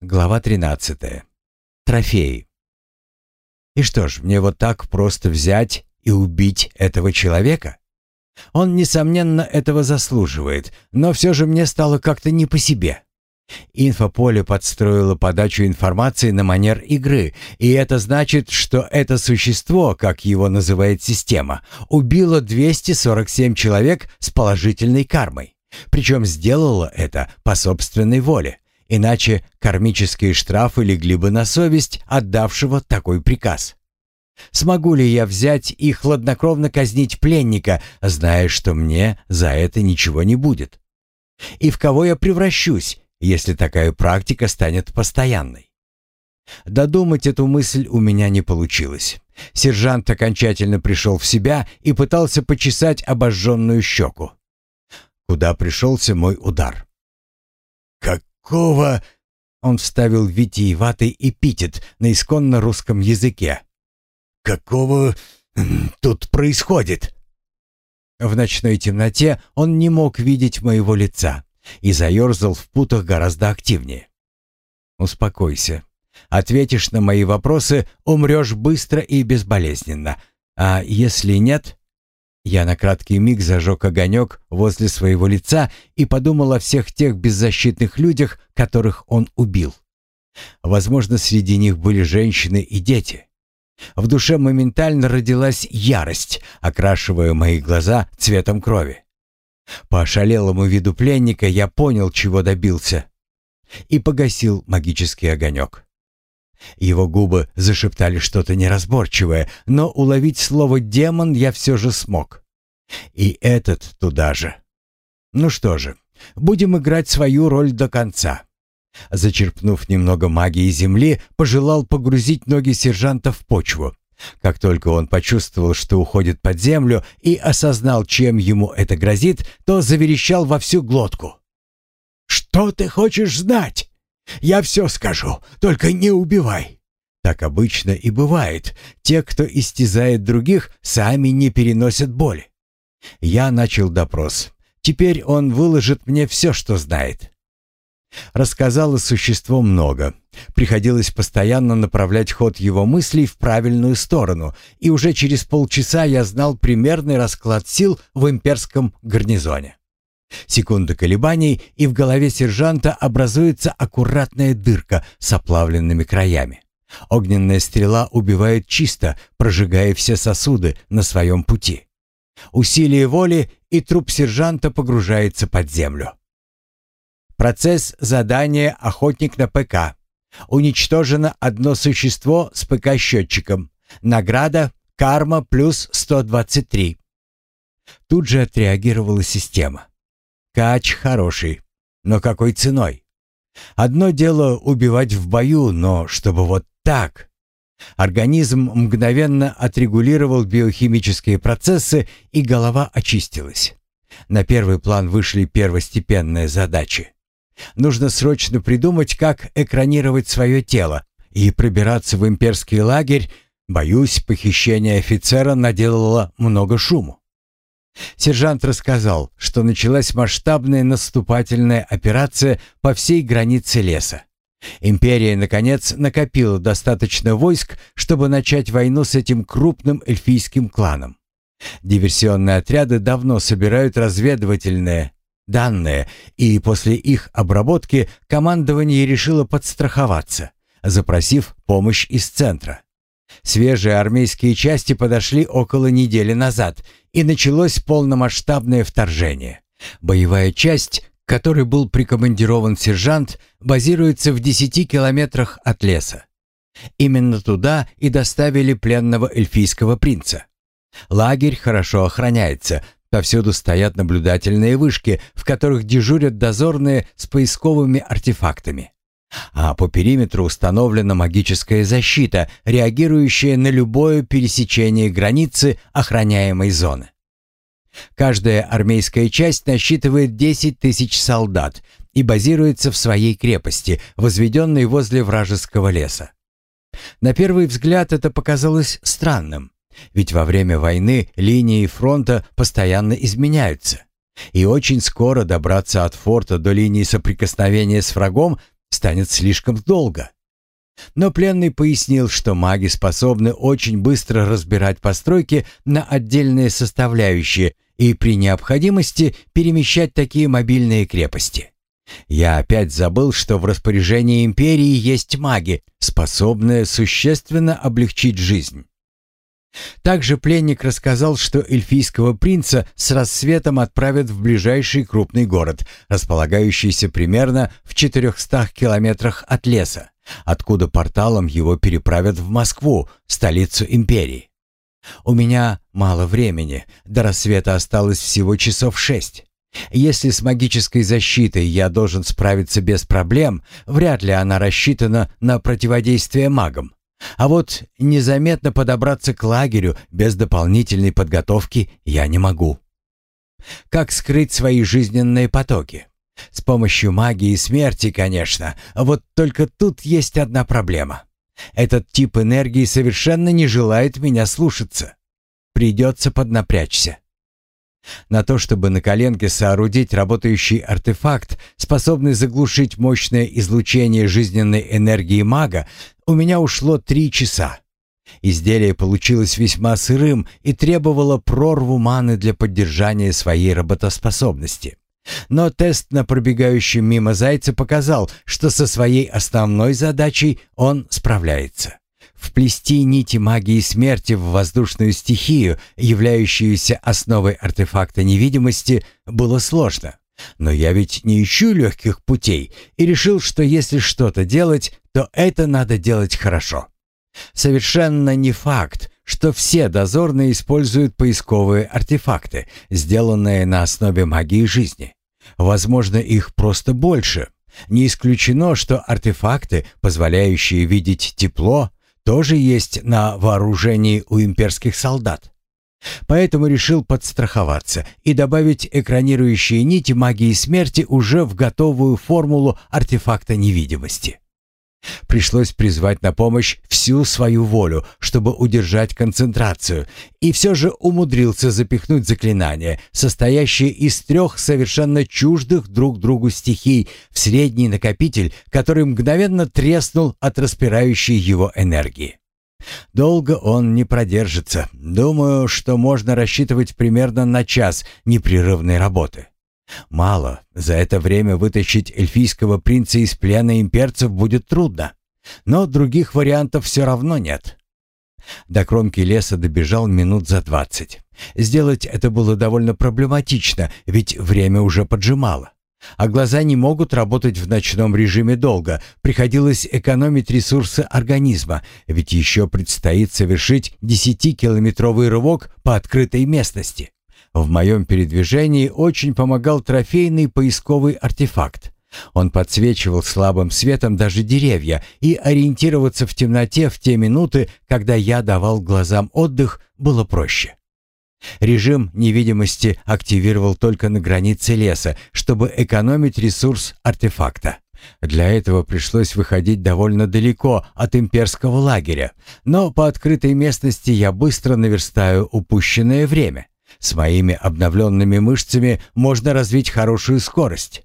Глава 13. Трофеи. И что ж, мне вот так просто взять и убить этого человека? Он, несомненно, этого заслуживает, но все же мне стало как-то не по себе. Инфополе подстроило подачу информации на манер игры, и это значит, что это существо, как его называет система, убило 247 человек с положительной кармой. Причем сделало это по собственной воле, Иначе кармические штрафы легли бы на совесть отдавшего такой приказ. Смогу ли я взять и хладнокровно казнить пленника, зная, что мне за это ничего не будет? И в кого я превращусь, если такая практика станет постоянной? Додумать эту мысль у меня не получилось. Сержант окончательно пришел в себя и пытался почесать обожженную щеку. Куда пришелся мой удар? «Как какого...» Он вставил витиеватый эпитет на исконно русском языке. «Какого тут происходит?» В ночной темноте он не мог видеть моего лица и заерзал в путах гораздо активнее. «Успокойся. Ответишь на мои вопросы, умрешь быстро и безболезненно. А если нет, я на краткий миг зажег огонек возле своего лица и подумал о всех тех беззащитных людях, которых он убил. Возможно, среди них были женщины и дети. В душе моментально родилась ярость, окрашивая мои глаза цветом крови. По ошалелому виду пленника я понял, чего добился, и погасил магический огонек. Его губы зашептали что-то неразборчивое, но уловить слово «демон» я все же смог. И этот туда же. Ну что же, будем играть свою роль до конца. Зачерпнув немного магии земли, пожелал погрузить ноги сержанта в почву. Как только он почувствовал, что уходит под землю и осознал, чем ему это грозит, то заверещал во всю глотку. «Что ты хочешь знать?» Я все скажу, только не убивай. Так обычно и бывает. Те, кто истязает других, сами не переносят боли. Я начал допрос. Теперь он выложит мне все, что знает. Рассказало существо много. Приходилось постоянно направлять ход его мыслей в правильную сторону, и уже через полчаса я знал примерный расклад сил в имперском гарнизоне. Секунда колебаний, и в голове сержанта образуется аккуратная дырка с оплавленными краями. Огненная стрела убивает чисто, прожигая все сосуды на своем пути. Усилие воли, и труп сержанта погружается под землю. Процесс задания «Охотник на ПК». Уничтожено одно существо с ПК-счетчиком. Награда «Карма плюс 123». Тут же отреагировала система. Кач хороший, но какой ценой? Одно дело убивать в бою, но чтобы вот так. Организм мгновенно отрегулировал биохимические процессы, и голова очистилась. На первый план вышли первостепенные задачи. Нужно срочно придумать, как экранировать свое тело и пробираться в имперский лагерь. Боюсь, похищение офицера наделало много шуму. Сержант рассказал, что началась масштабная наступательная операция по всей границе леса. Империя, наконец, накопила достаточно войск, чтобы начать войну с этим крупным эльфийским кланом. Диверсионные отряды давно собирают разведывательные данные, и после их обработки командование решило подстраховаться, запросив помощь из центра. Свежие армейские части подошли около недели назад, и началось полномасштабное вторжение. Боевая часть, которой был прикомандирован сержант, базируется в 10 километрах от леса. Именно туда и доставили пленного эльфийского принца. Лагерь хорошо охраняется, повсюду стоят наблюдательные вышки, в которых дежурят дозорные с поисковыми артефактами. А по периметру установлена магическая защита, реагирующая на любое пересечение границы охраняемой зоны. Каждая армейская часть насчитывает 10 тысяч солдат и базируется в своей крепости, возведенной возле вражеского леса. На первый взгляд это показалось странным, ведь во время войны линии фронта постоянно изменяются. И очень скоро добраться от форта до линии соприкосновения с врагом станет слишком долго. Но пленный пояснил, что маги способны очень быстро разбирать постройки на отдельные составляющие и при необходимости перемещать такие мобильные крепости. Я опять забыл, что в распоряжении империи есть маги, способные существенно облегчить жизнь. Также пленник рассказал, что эльфийского принца с рассветом отправят в ближайший крупный город, располагающийся примерно в 400 километрах от леса, откуда порталом его переправят в Москву, столицу империи. У меня мало времени, до рассвета осталось всего часов шесть. Если с магической защитой я должен справиться без проблем, вряд ли она рассчитана на противодействие магам. А вот незаметно подобраться к лагерю без дополнительной подготовки я не могу. Как скрыть свои жизненные потоки? С помощью магии смерти, конечно. Вот только тут есть одна проблема. Этот тип энергии совершенно не желает меня слушаться. Придется поднапрячься. На то, чтобы на коленке соорудить работающий артефакт, способный заглушить мощное излучение жизненной энергии мага, у меня ушло три часа. Изделие получилось весьма сырым и требовало прорву маны для поддержания своей работоспособности. Но тест на пробегающем мимо зайца показал, что со своей основной задачей он справляется. Вплести нити магии смерти в воздушную стихию, являющуюся основой артефакта невидимости, было сложно. Но я ведь не ищу легких путей и решил, что если что-то делать, то это надо делать хорошо. Совершенно не факт, что все дозорные используют поисковые артефакты, сделанные на основе магии жизни. Возможно, их просто больше. Не исключено, что артефакты, позволяющие видеть тепло, тоже есть на вооружении у имперских солдат. Поэтому решил подстраховаться и добавить экранирующие нити магии смерти уже в готовую формулу артефакта невидимости. Пришлось призвать на помощь всю свою волю, чтобы удержать концентрацию, и все же умудрился запихнуть заклинание, состоящее из трех совершенно чуждых друг другу стихий, в средний накопитель, который мгновенно треснул от распирающей его энергии. Долго он не продержится. Думаю, что можно рассчитывать примерно на час непрерывной работы. Мало, за это время вытащить эльфийского принца из плена имперцев будет трудно. Но других вариантов все равно нет. До кромки леса добежал минут за двадцать. Сделать это было довольно проблематично, ведь время уже поджимало. А глаза не могут работать в ночном режиме долго. Приходилось экономить ресурсы организма, ведь еще предстоит совершить 10-километровый рывок по открытой местности. В моем передвижении очень помогал трофейный поисковый артефакт. Он подсвечивал слабым светом даже деревья, и ориентироваться в темноте в те минуты, когда я давал глазам отдых, было проще. Режим невидимости активировал только на границе леса, чтобы экономить ресурс артефакта. Для этого пришлось выходить довольно далеко от имперского лагеря, но по открытой местности я быстро наверстаю упущенное время. С моими обновленными мышцами можно развить хорошую скорость.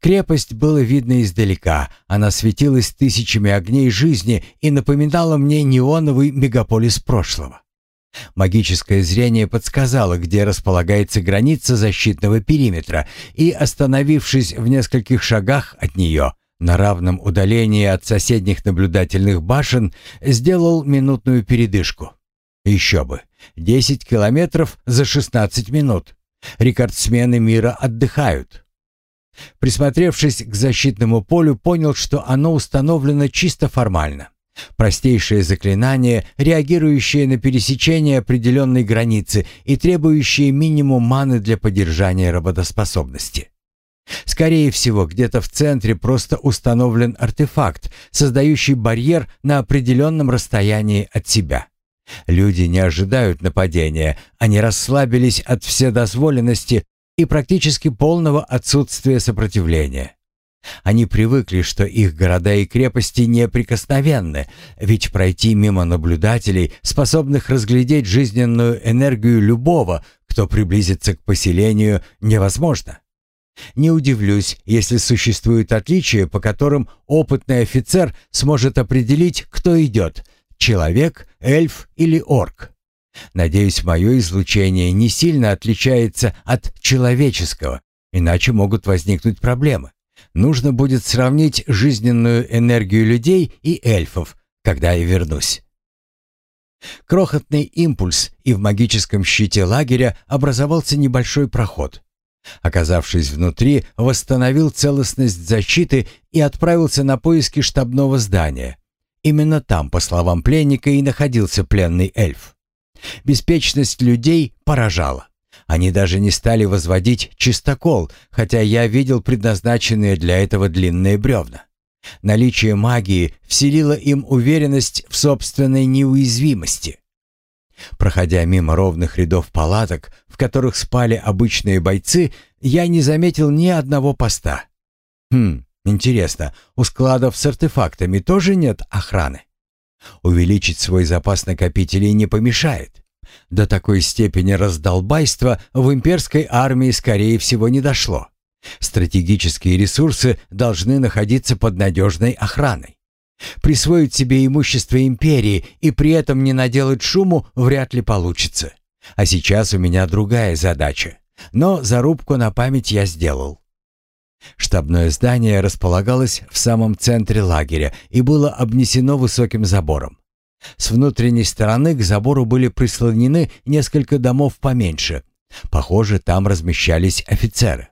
Крепость было видно издалека, она светилась тысячами огней жизни и напоминала мне неоновый мегаполис прошлого. Магическое зрение подсказало, где располагается граница защитного периметра, и, остановившись в нескольких шагах от нее, на равном удалении от соседних наблюдательных башен, сделал минутную передышку. Еще бы, 10 километров за 16 минут. Рекордсмены мира отдыхают. Присмотревшись к защитному полю, понял, что оно установлено чисто формально. Простейшее заклинание, реагирующее на пересечение определенной границы и требующее минимум маны для поддержания работоспособности. Скорее всего, где-то в центре просто установлен артефакт, создающий барьер на определенном расстоянии от себя. Люди не ожидают нападения, они расслабились от вседозволенности и практически полного отсутствия сопротивления. Они привыкли, что их города и крепости неприкосновенны, ведь пройти мимо наблюдателей, способных разглядеть жизненную энергию любого, кто приблизится к поселению, невозможно. Не удивлюсь, если существуют отличия, по которым опытный офицер сможет определить, кто идет – человек, эльф или орк. Надеюсь, мое излучение не сильно отличается от человеческого, иначе могут возникнуть проблемы. Нужно будет сравнить жизненную энергию людей и эльфов, когда я вернусь. Крохотный импульс, и в магическом щите лагеря образовался небольшой проход. Оказавшись внутри, восстановил целостность защиты и отправился на поиски штабного здания. Именно там, по словам пленника, и находился пленный эльф. Беспечность людей поражала. Они даже не стали возводить чистокол, хотя я видел предназначенные для этого длинные бревна. Наличие магии вселило им уверенность в собственной неуязвимости. Проходя мимо ровных рядов палаток, в которых спали обычные бойцы, я не заметил ни одного поста. Хм, интересно, у складов с артефактами тоже нет охраны? Увеличить свой запас накопителей не помешает. До такой степени раздолбайства в имперской армии, скорее всего, не дошло. Стратегические ресурсы должны находиться под надежной охраной. Присвоить себе имущество империи и при этом не наделать шуму вряд ли получится. А сейчас у меня другая задача. Но зарубку на память я сделал. Штабное здание располагалось в самом центре лагеря и было обнесено высоким забором. С внутренней стороны к забору были прислонены несколько домов поменьше. Похоже, там размещались офицеры.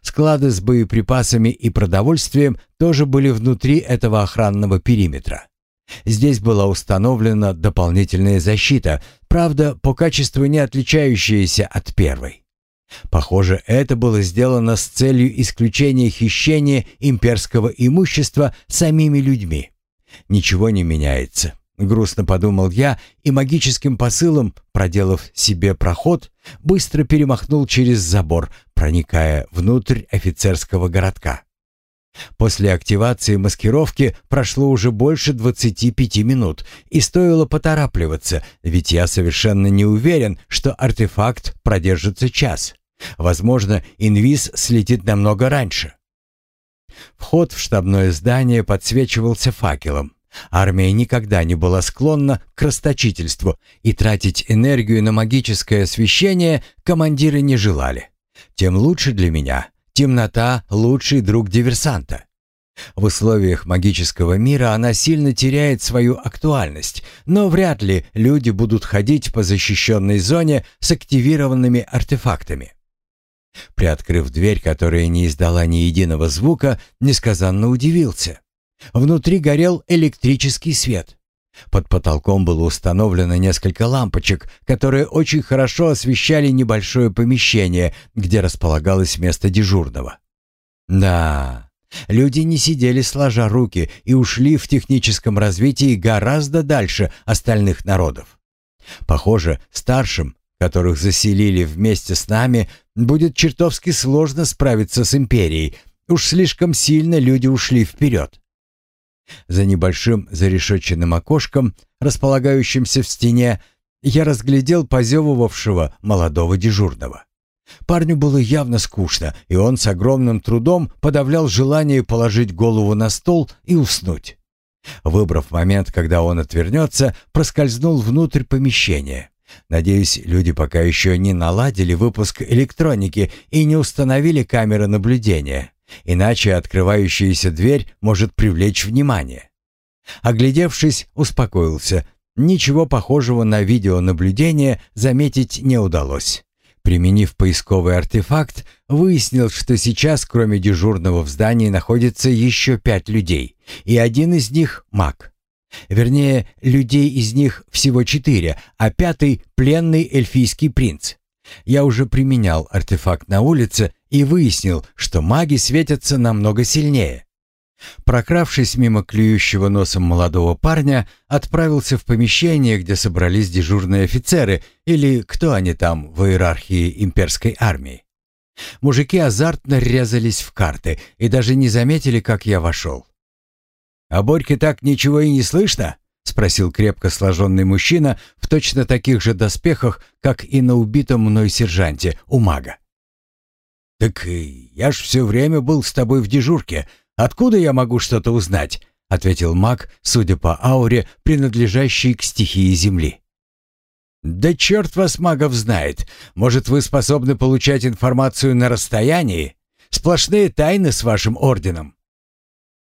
Склады с боеприпасами и продовольствием тоже были внутри этого охранного периметра. Здесь была установлена дополнительная защита, правда, по качеству не отличающаяся от первой. Похоже, это было сделано с целью исключения хищения имперского имущества самими людьми. Ничего не меняется. Грустно подумал я и магическим посылом, проделав себе проход, быстро перемахнул через забор, проникая внутрь офицерского городка. После активации маскировки прошло уже больше 25 минут, и стоило поторапливаться, ведь я совершенно не уверен, что артефакт продержится час. Возможно, инвиз слетит намного раньше. Вход в штабное здание подсвечивался факелом. Армия никогда не была склонна к расточительству, и тратить энергию на магическое освещение командиры не желали. Тем лучше для меня. Темнота — лучший друг диверсанта. В условиях магического мира она сильно теряет свою актуальность, но вряд ли люди будут ходить по защищенной зоне с активированными артефактами. Приоткрыв дверь, которая не издала ни единого звука, несказанно удивился. Внутри горел электрический свет. Под потолком было установлено несколько лампочек, которые очень хорошо освещали небольшое помещение, где располагалось место дежурного. Да, люди не сидели сложа руки и ушли в техническом развитии гораздо дальше остальных народов. Похоже, старшим, которых заселили вместе с нами, будет чертовски сложно справиться с империей. Уж слишком сильно люди ушли вперед. За небольшим зарешетченным окошком, располагающимся в стене, я разглядел позевывавшего молодого дежурного. Парню было явно скучно, и он с огромным трудом подавлял желание положить голову на стол и уснуть. Выбрав момент, когда он отвернется, проскользнул внутрь помещения. Надеюсь, люди пока еще не наладили выпуск электроники и не установили камеры наблюдения. Иначе открывающаяся дверь может привлечь внимание. Оглядевшись, успокоился. Ничего похожего на видеонаблюдение заметить не удалось. Применив поисковый артефакт, выяснил, что сейчас, кроме дежурного в здании, находится еще пять людей, и один из них — маг. Вернее, людей из них всего четыре, а пятый — пленный эльфийский принц. Я уже применял артефакт на улице и выяснил, что маги светятся намного сильнее. Прокравшись мимо клюющего носом молодого парня, отправился в помещение, где собрались дежурные офицеры или кто они там в иерархии имперской армии. Мужики азартно резались в карты и даже не заметили, как я вошел. «А Борьке так ничего и не слышно?» — спросил крепко сложенный мужчина в точно таких же доспехах, как и на убитом мной сержанте у мага. «Так я ж все время был с тобой в дежурке. Откуда я могу что-то узнать?» — ответил маг, судя по ауре, принадлежащей к стихии Земли. «Да черт вас, магов, знает. Может, вы способны получать информацию на расстоянии? Сплошные тайны с вашим орденом».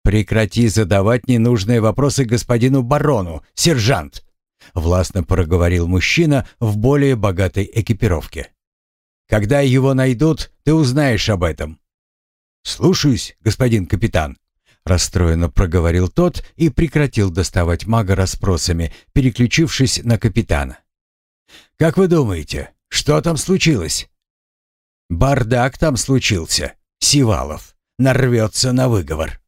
«Прекрати задавать ненужные вопросы господину барону, сержант!» — властно проговорил мужчина в более богатой экипировке. Когда его найдут, ты узнаешь об этом». «Слушаюсь, господин капитан», — расстроенно проговорил тот и прекратил доставать мага расспросами, переключившись на капитана. «Как вы думаете, что там случилось?» «Бардак там случился. Сивалов. Нарвется на выговор.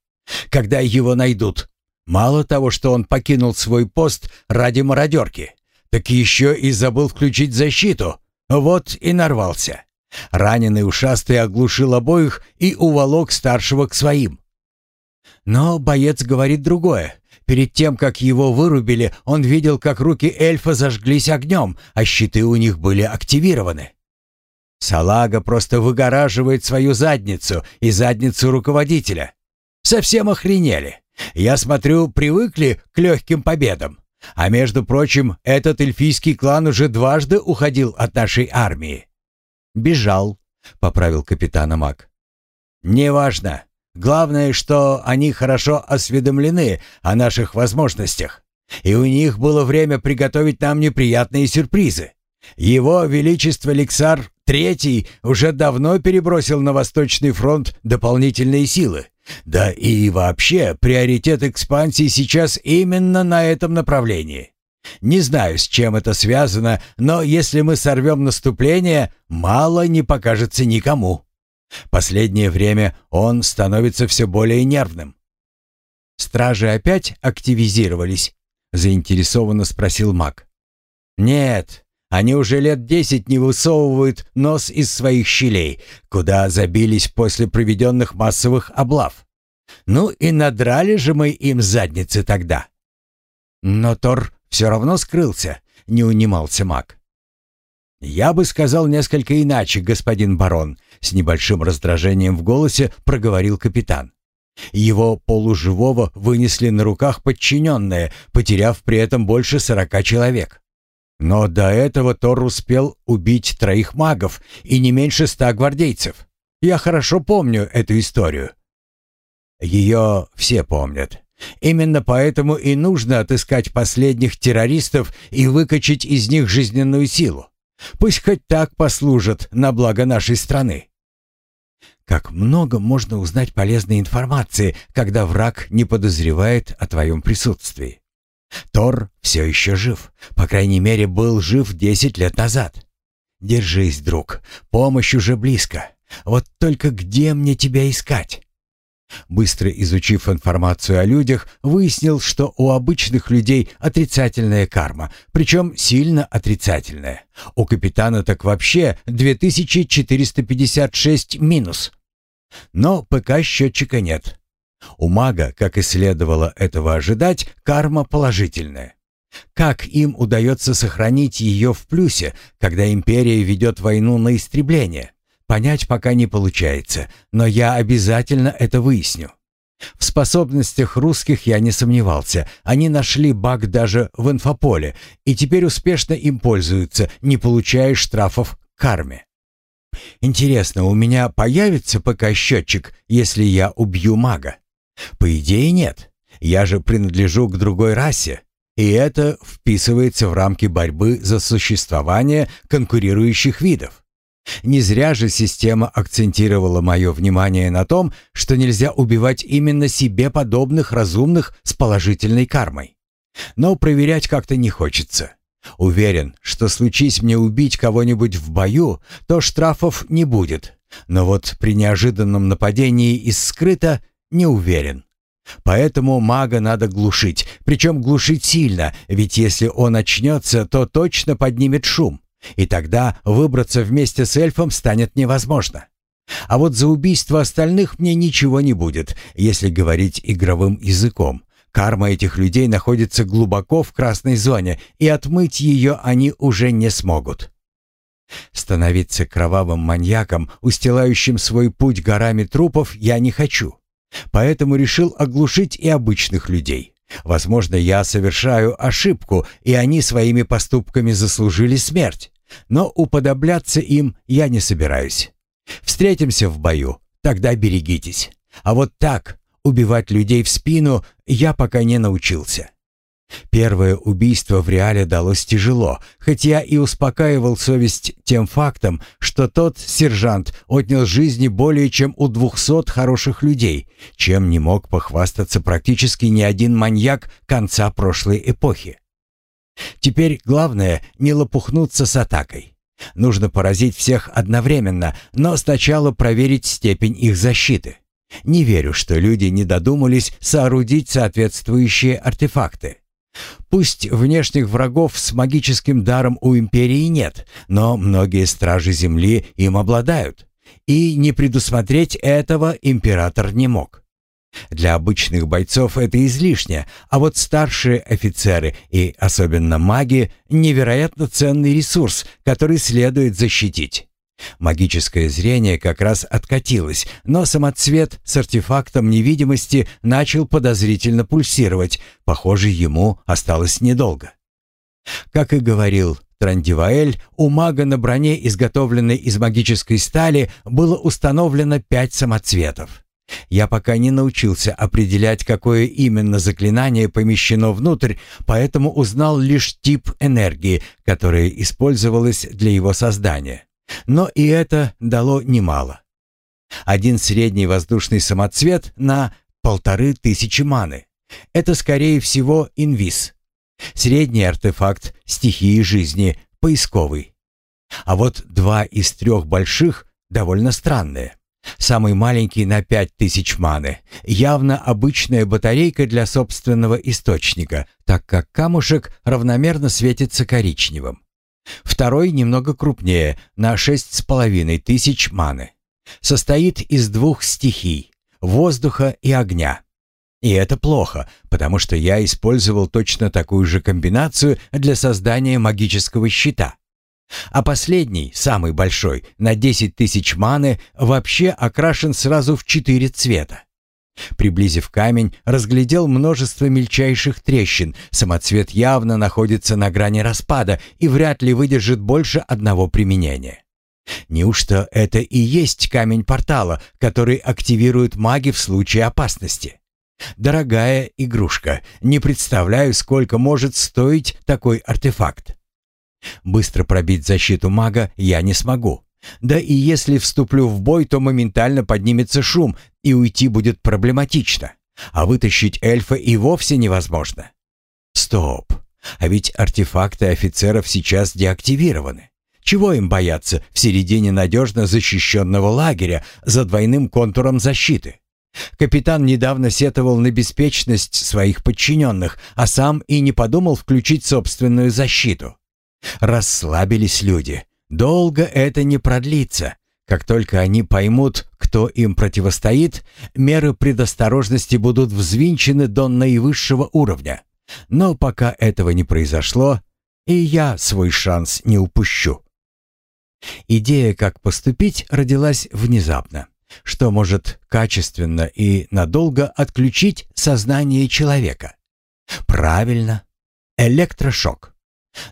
Когда его найдут, мало того, что он покинул свой пост ради мародерки, так еще и забыл включить защиту. Вот и нарвался. Раненый ушастый оглушил обоих и уволок старшего к своим. Но боец говорит другое. Перед тем, как его вырубили, он видел, как руки эльфа зажглись огнем, а щиты у них были активированы. Салага просто выгораживает свою задницу и задницу руководителя. Совсем охренели. Я смотрю, привыкли к легким победам. А между прочим, этот эльфийский клан уже дважды уходил от нашей армии. «Бежал», — поправил капитана Мак. «Неважно. Главное, что они хорошо осведомлены о наших возможностях, и у них было время приготовить нам неприятные сюрпризы. Его Величество Лексар Третий уже давно перебросил на Восточный фронт дополнительные силы, да и вообще, приоритет экспансии сейчас именно на этом направлении. Не знаю, с чем это связано, но если мы сорвем наступление, мало не покажется никому. Последнее время он становится все более нервным. «Стражи опять активизировались?» — заинтересованно спросил маг. «Нет, они уже лет десять не высовывают нос из своих щелей, куда забились после проведенных массовых облав. Ну и надрали же мы им задницы тогда. Но Тор все равно скрылся, не унимался маг. «Я бы сказал несколько иначе, господин барон», — с небольшим раздражением в голосе проговорил капитан. Его полуживого вынесли на руках подчиненные, потеряв при этом больше сорока человек. Но до этого Тор успел убить троих магов и не меньше ста гвардейцев. Я хорошо помню эту историю. Ее все помнят. Именно поэтому и нужно отыскать последних террористов и выкачать из них жизненную силу. Пусть хоть так послужат на благо нашей страны. Как много можно узнать полезной информации, когда враг не подозревает о твоем присутствии. Тор все еще жив. По крайней мере, был жив десять лет назад. Держись, друг. Помощь уже близко. Вот только где мне тебя искать? Быстро изучив информацию о людях, выяснил, что у обычных людей отрицательная карма, причем сильно отрицательная. У капитана так вообще 2456 минус. Но ПК-счетчика нет. У мага, как и следовало этого ожидать, карма положительная. Как им удается сохранить ее в плюсе, когда империя ведет войну на истребление? Понять пока не получается, но я обязательно это выясню. В способностях русских я не сомневался. Они нашли баг даже в инфополе и теперь успешно им пользуются, не получая штрафов карме. Интересно, у меня появится ПК-счетчик, если я убью мага? По идее нет. Я же принадлежу к другой расе, и это вписывается в рамки борьбы за существование конкурирующих видов. Не зря же система акцентировала мое внимание на том, что нельзя убивать именно себе подобных разумных с положительной кармой. Но проверять как-то не хочется. Уверен, что случись мне убить кого-нибудь в бою, то штрафов не будет. Но вот при неожиданном нападении из скрыта не уверен. Поэтому мага надо глушить, причем глушить сильно, ведь если он очнется, то точно поднимет шум, и тогда выбраться вместе с эльфом станет невозможно. А вот за убийство остальных мне ничего не будет, если говорить игровым языком. Карма этих людей находится глубоко в красной зоне, и отмыть ее они уже не смогут. Становиться кровавым маньяком, устилающим свой путь горами трупов, я не хочу. Поэтому решил оглушить и обычных людей. Возможно, я совершаю ошибку, и они своими поступками заслужили смерть. Но уподобляться им я не собираюсь. Встретимся в бою, тогда берегитесь. А вот так, убивать людей в спину, я пока не научился. Первое убийство в реале далось тяжело, хоть я и успокаивал совесть тем фактом, что тот сержант отнял жизни более чем у двухсот хороших людей, чем не мог похвастаться практически ни один маньяк конца прошлой эпохи. Теперь главное не лопухнуться с атакой. Нужно поразить всех одновременно, но сначала проверить степень их защиты. Не верю, что люди не додумались соорудить соответствующие артефакты. Пусть внешних врагов с магическим даром у империи нет, но многие стражи земли им обладают. И не предусмотреть этого император не мог. Для обычных бойцов это излишне, а вот старшие офицеры и особенно маги – невероятно ценный ресурс, который следует защитить. Магическое зрение как раз откатилось, но самоцвет с артефактом невидимости начал подозрительно пульсировать. Похоже, ему осталось недолго. Как и говорил Трандиваэль, у мага на броне, изготовленной из магической стали, было установлено пять самоцветов. Я пока не научился определять, какое именно заклинание помещено внутрь, поэтому узнал лишь тип энергии, которая использовалась для его создания. Но и это дало немало. Один средний воздушный самоцвет на полторы тысячи маны. Это, скорее всего, инвиз. Средний артефакт стихии жизни, поисковый. А вот два из трех больших довольно странные. Самый маленький на пять тысяч маны. Явно обычная батарейка для собственного источника, так как камушек равномерно светится коричневым. Второй немного крупнее, на шесть с половиной тысяч маны. Состоит из двух стихий – воздуха и огня. И это плохо, потому что я использовал точно такую же комбинацию для создания магического щита. А последний, самый большой, на 10 тысяч маны, вообще окрашен сразу в четыре цвета. Приблизив камень, разглядел множество мельчайших трещин. Самоцвет явно находится на грани распада и вряд ли выдержит больше одного применения. Неужто это и есть камень портала, который активирует маги в случае опасности? Дорогая игрушка, не представляю, сколько может стоить такой артефакт. Быстро пробить защиту мага я не смогу. Да и если вступлю в бой, то моментально поднимется шум, и уйти будет проблематично. А вытащить эльфа и вовсе невозможно. Стоп. А ведь артефакты офицеров сейчас деактивированы. Чего им бояться в середине надежно защищенного лагеря за двойным контуром защиты? Капитан недавно сетовал на беспечность своих подчиненных, а сам и не подумал включить собственную защиту. Расслабились люди. Долго это не продлится. Как только они поймут, кто им противостоит, меры предосторожности будут взвинчены до наивысшего уровня. Но пока этого не произошло, и я свой шанс не упущу. Идея, как поступить, родилась внезапно, что может качественно и надолго отключить сознание человека. Правильно, электрошок.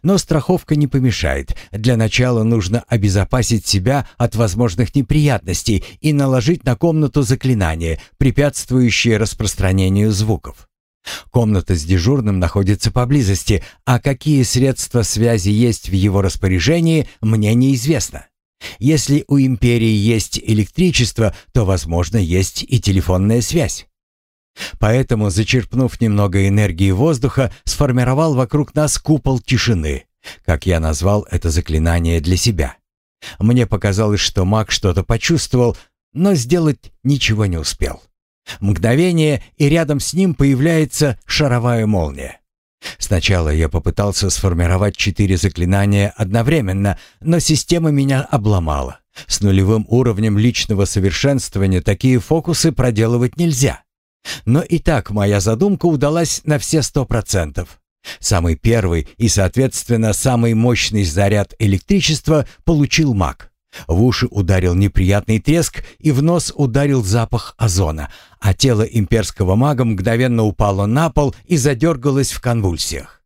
Но страховка не помешает. Для начала нужно обезопасить себя от возможных неприятностей и наложить на комнату заклинание, препятствующее распространению звуков. Комната с дежурным находится поблизости, а какие средства связи есть в его распоряжении, мне неизвестно. Если у империи есть электричество, то, возможно, есть и телефонная связь. Поэтому, зачерпнув немного энергии воздуха, сформировал вокруг нас купол тишины, как я назвал это заклинание для себя. Мне показалось, что маг что-то почувствовал, но сделать ничего не успел. Мгновение, и рядом с ним появляется шаровая молния. Сначала я попытался сформировать четыре заклинания одновременно, но система меня обломала. С нулевым уровнем личного совершенствования такие фокусы проделывать нельзя. Но и так моя задумка удалась на все сто процентов. Самый первый и, соответственно, самый мощный заряд электричества получил маг. В уши ударил неприятный треск, и в нос ударил запах озона, а тело имперского мага мгновенно упало на пол и задергалось в конвульсиях.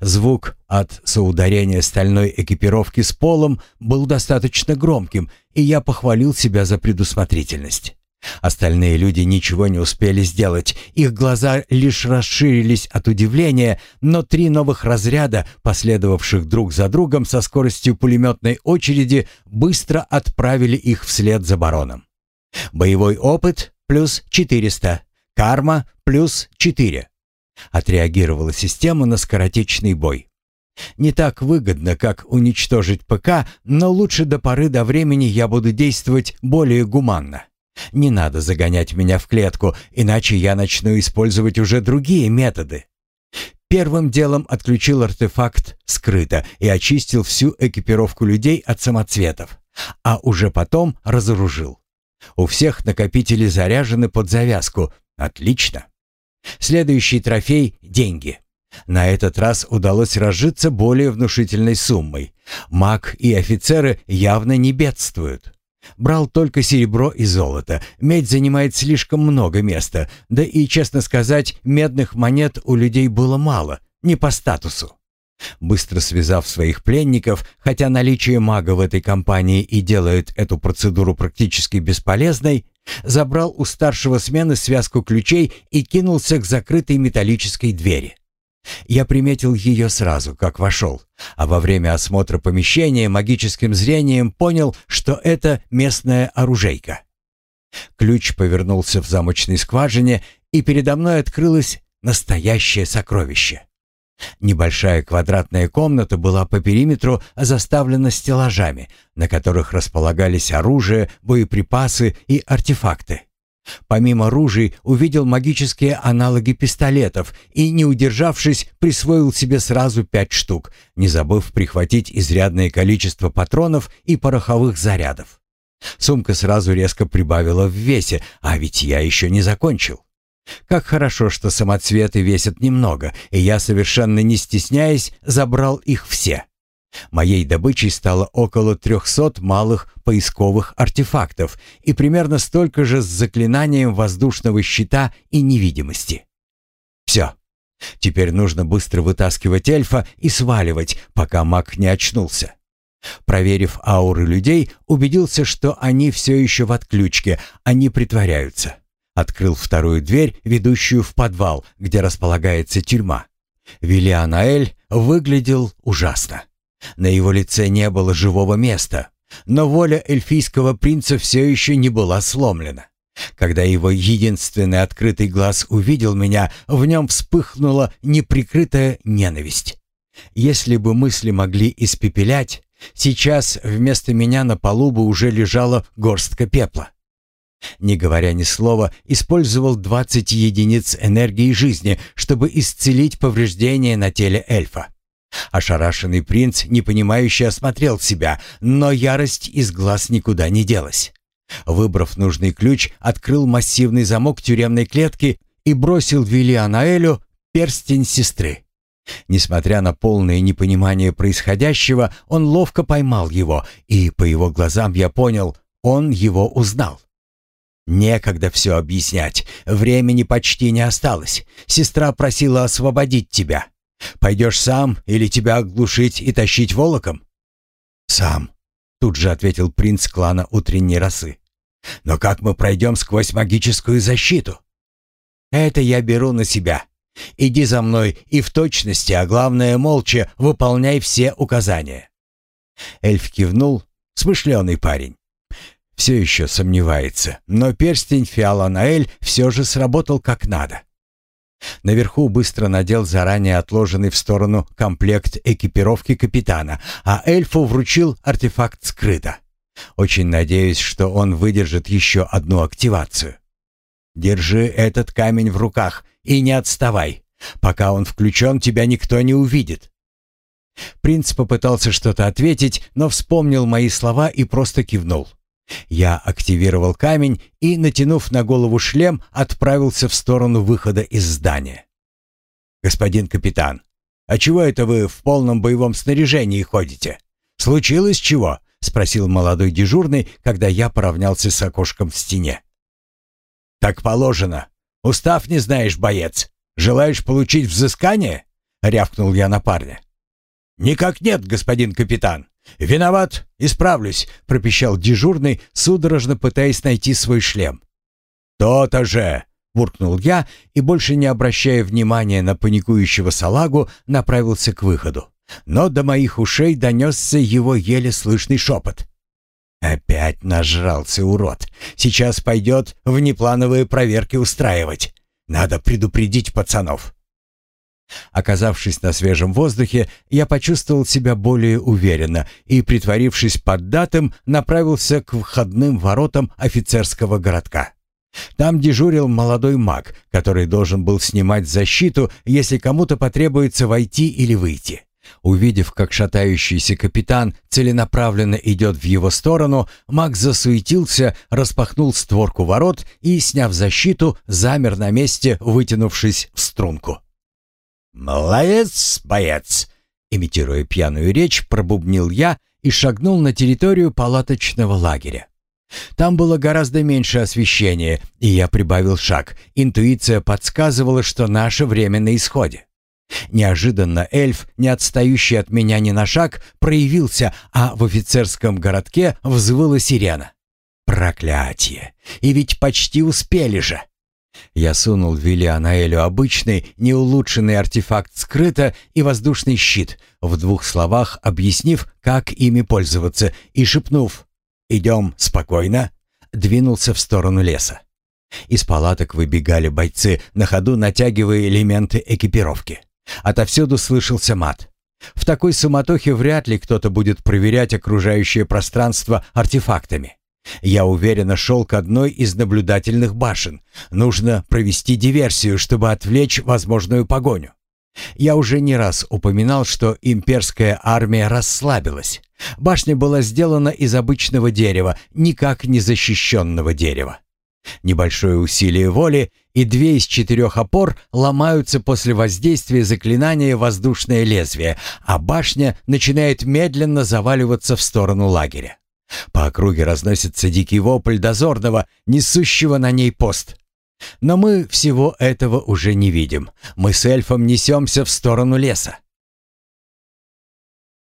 Звук от соударения стальной экипировки с полом был достаточно громким, и я похвалил себя за предусмотрительность. Остальные люди ничего не успели сделать, их глаза лишь расширились от удивления, но три новых разряда, последовавших друг за другом со скоростью пулеметной очереди, быстро отправили их вслед за бароном. Боевой опыт плюс 400, карма плюс 4. Отреагировала система на скоротечный бой. Не так выгодно, как уничтожить ПК, но лучше до поры до времени я буду действовать более гуманно. Не надо загонять меня в клетку, иначе я начну использовать уже другие методы. Первым делом отключил артефакт скрыто и очистил всю экипировку людей от самоцветов, а уже потом разоружил. У всех накопители заряжены под завязку. Отлично. Следующий трофей — деньги. На этот раз удалось разжиться более внушительной суммой. Маг и офицеры явно не бедствуют. Брал только серебро и золото. Медь занимает слишком много места. Да и, честно сказать, медных монет у людей было мало, не по статусу. Быстро связав своих пленников, хотя наличие мага в этой компании и делает эту процедуру практически бесполезной, забрал у старшего смены связку ключей и кинулся к закрытой металлической двери. Я приметил ее сразу, как вошел, а во время осмотра помещения магическим зрением понял, что это местная оружейка. Ключ повернулся в замочной скважине, и передо мной открылось настоящее сокровище. Небольшая квадратная комната была по периметру заставлена стеллажами, на которых располагались оружие, боеприпасы и артефакты. Помимо ружей увидел магические аналоги пистолетов и, не удержавшись, присвоил себе сразу пять штук, не забыв прихватить изрядное количество патронов и пороховых зарядов. Сумка сразу резко прибавила в весе, а ведь я еще не закончил. Как хорошо, что самоцветы весят немного, и я, совершенно не стесняясь, забрал их все. Моей добычей стало около 300 малых поисковых артефактов и примерно столько же с заклинанием воздушного щита и невидимости. Все. Теперь нужно быстро вытаскивать эльфа и сваливать, пока маг не очнулся. Проверив ауры людей, убедился, что они все еще в отключке, они притворяются. Открыл вторую дверь, ведущую в подвал, где располагается тюрьма. Виллианаэль выглядел ужасно. На его лице не было живого места, но воля эльфийского принца все еще не была сломлена. Когда его единственный открытый глаз увидел меня, в нем вспыхнула неприкрытая ненависть. Если бы мысли могли испепелять, сейчас вместо меня на полу бы уже лежала горстка пепла. Не говоря ни слова, использовал 20 единиц энергии жизни, чтобы исцелить повреждения на теле эльфа. Ошарашенный принц, непонимающе осмотрел себя, но ярость из глаз никуда не делась. Выбрав нужный ключ, открыл массивный замок тюремной клетки и бросил Виллианаэлю перстень сестры. Несмотря на полное непонимание происходящего, он ловко поймал его, и по его глазам я понял, он его узнал. «Некогда все объяснять. Времени почти не осталось. Сестра просила освободить тебя. Пойдешь сам или тебя оглушить и тащить волоком?» «Сам», — тут же ответил принц клана утренней росы. «Но как мы пройдем сквозь магическую защиту?» «Это я беру на себя. Иди за мной и в точности, а главное молча, выполняй все указания». Эльф кивнул, смышленый парень. Все еще сомневается, но перстень Фиаланаэль все же сработал как надо. Наверху быстро надел заранее отложенный в сторону комплект экипировки капитана, а эльфу вручил артефакт скрыто. Очень надеюсь, что он выдержит еще одну активацию. Держи этот камень в руках и не отставай. Пока он включен, тебя никто не увидит. Принц попытался что-то ответить, но вспомнил мои слова и просто кивнул. Я активировал камень и, натянув на голову шлем, отправился в сторону выхода из здания. «Господин капитан, а чего это вы в полном боевом снаряжении ходите? Случилось чего?» — спросил молодой дежурный, когда я поравнялся с окошком в стене. «Так положено. Устав не знаешь, боец. Желаешь получить взыскание?» — рявкнул я на парня. «Никак нет, господин капитан. Виноват, исправлюсь», — пропищал дежурный, судорожно пытаясь найти свой шлем. «То-то же!» — буркнул я и, больше не обращая внимания на паникующего салагу, направился к выходу. Но до моих ушей донесся его еле слышный шепот. «Опять нажрался, урод. Сейчас пойдет внеплановые проверки устраивать. Надо предупредить пацанов». Оказавшись на свежем воздухе, я почувствовал себя более уверенно и, притворившись поддатым, направился к входным воротам офицерского городка. Там дежурил молодой маг, который должен был снимать защиту, если кому-то потребуется войти или выйти. Увидев, как шатающийся капитан целенаправленно идет в его сторону, маг засуетился, распахнул створку ворот и, сняв защиту, замер на месте, вытянувшись в струнку. «Молодец, боец!» Имитируя пьяную речь, пробубнил я и шагнул на территорию палаточного лагеря. Там было гораздо меньше освещения, и я прибавил шаг. Интуиция подсказывала, что наше время на исходе. Неожиданно эльф, не отстающий от меня ни на шаг, проявился, а в офицерском городке взвыла сирена. Проклятие! И ведь почти успели же! Я сунул Виллианаэлю обычный, неулучшенный артефакт скрыто и воздушный щит, в двух словах объяснив, как ими пользоваться, и шепнув «Идем спокойно», двинулся в сторону леса. Из палаток выбегали бойцы, на ходу натягивая элементы экипировки. Отовсюду слышался мат. В такой суматохе вряд ли кто-то будет проверять окружающее пространство артефактами. Я уверенно шел к одной из наблюдательных башен. Нужно провести диверсию, чтобы отвлечь возможную погоню. Я уже не раз упоминал, что имперская армия расслабилась. Башня была сделана из обычного дерева, никак не защищенного дерева. Небольшое усилие воли, и две из четырех опор ломаются после воздействия заклинания «Воздушное лезвие», а башня начинает медленно заваливаться в сторону лагеря. По округе разносится дикий вопль дозорного, несущего на ней пост. Но мы всего этого уже не видим. Мы с эльфом несемся в сторону леса.